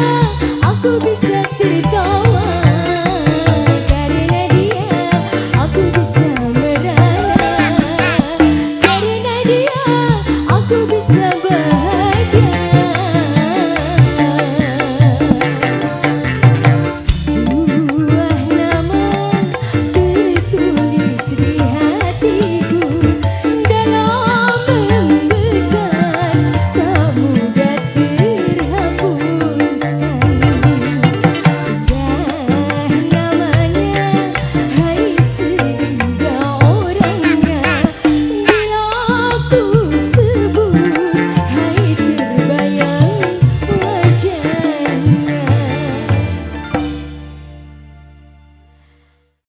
Ah.